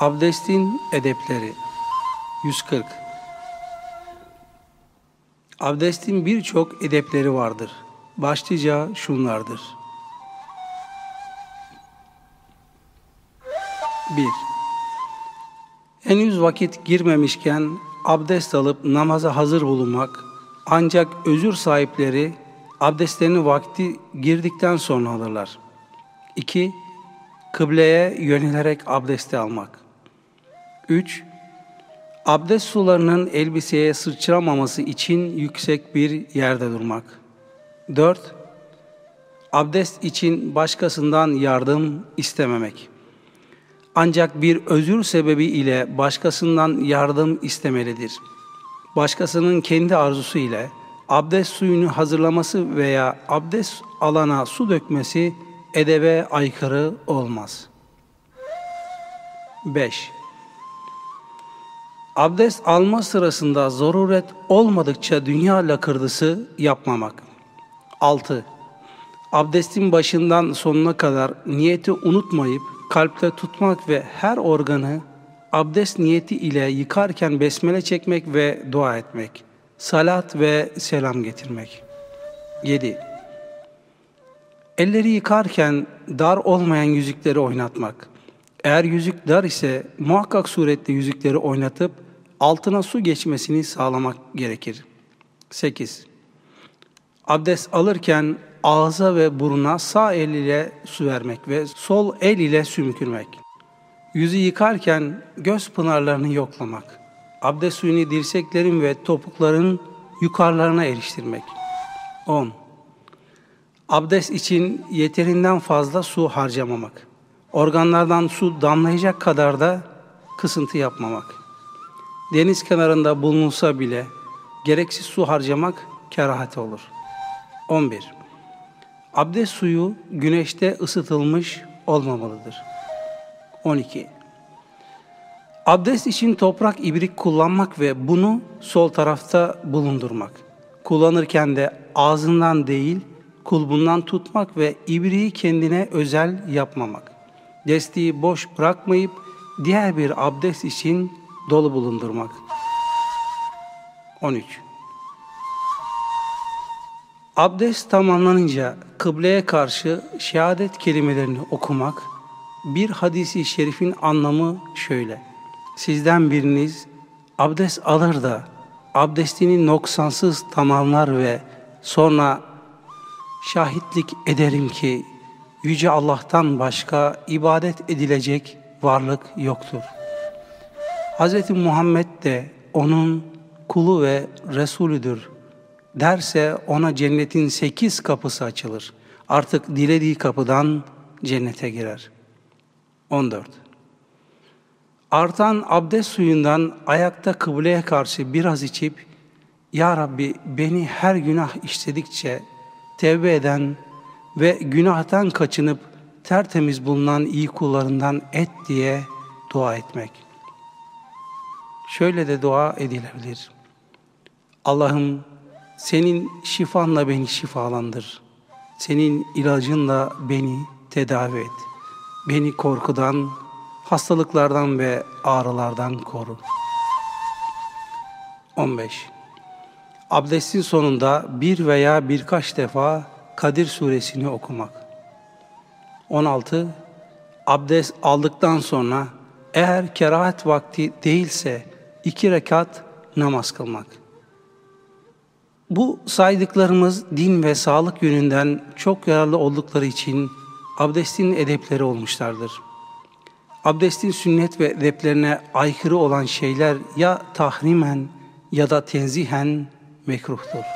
Abdestin edepleri 140 Abdestin birçok edepleri vardır. Başlıca şunlardır. 1. Henüz vakit girmemişken abdest alıp namaza hazır bulunmak ancak özür sahipleri abdestlerini vakti girdikten sonra alırlar. 2. Kıbleye yönelerek abdesti almak. 3. Abdest sularının elbiseye sıçramaması için yüksek bir yerde durmak. 4. Abdest için başkasından yardım istememek. Ancak bir özür sebebi ile başkasından yardım istemelidir. Başkasının kendi arzusu ile abdest suyunu hazırlaması veya abdest alana su dökmesi edebe aykırı olmaz. 5. Abdest alma sırasında zaruret olmadıkça dünya lakırdısı yapmamak. 6. Abdestin başından sonuna kadar niyeti unutmayıp kalpte tutmak ve her organı abdest niyeti ile yıkarken besmele çekmek ve dua etmek. Salat ve selam getirmek. 7. Elleri yıkarken dar olmayan yüzükleri oynatmak. Eğer yüzük dar ise muhakkak surette yüzükleri oynatıp altına su geçmesini sağlamak gerekir. 8. Abdest alırken ağza ve buruna sağ el ile su vermek ve sol el ile sümkürmek. Yüzü yıkarken göz pınarlarını yoklamak. Abdest suyunu dirseklerin ve topukların yukarılarına eriştirmek. 10. Abdest için yeterinden fazla su harcamamak. Organlardan su damlayacak kadar da kısıntı yapmamak. Deniz kenarında bulunulsa bile gereksiz su harcamak kerahat olur. 11. Abdest suyu güneşte ısıtılmış olmamalıdır. 12. Abdest için toprak ibrik kullanmak ve bunu sol tarafta bulundurmak. Kullanırken de ağzından değil, kulbundan tutmak ve ibriği kendine özel yapmamak. Destiği boş bırakmayıp diğer bir abdest için dolu bulundurmak. 13. Abdest tamamlanınca kıbleye karşı şehadet kelimelerini okumak, bir hadisi şerifin anlamı şöyle. Sizden biriniz abdest alır da abdestini noksansız tamamlar ve sonra şahitlik ederim ki Yüce Allah'tan başka ibadet edilecek varlık yoktur. Hz. Muhammed de onun kulu ve Resulüdür derse ona cennetin sekiz kapısı açılır. Artık dilediği kapıdan cennete girer. 14. Artan abdest suyundan ayakta kıbleye karşı biraz içip Ya Rabbi beni her günah işledikçe tevbe eden ve günahtan kaçınıp tertemiz bulunan iyi kullarından et diye dua etmek. Şöyle de dua edilebilir. Allah'ım senin şifanla beni şifalandır. Senin ilacınla beni tedavi et. Beni korkudan, hastalıklardan ve ağrılardan koru. 15. Abdestin sonunda bir veya birkaç defa Kadir suresini okumak. 16. Abdest aldıktan sonra eğer kerahat vakti değilse iki rekat namaz kılmak. Bu saydıklarımız din ve sağlık yönünden çok yararlı oldukları için abdestin edepleri olmuşlardır. Abdestin sünnet ve edeplerine aykırı olan şeyler ya tahrimen ya da tenzihen mekruhtur.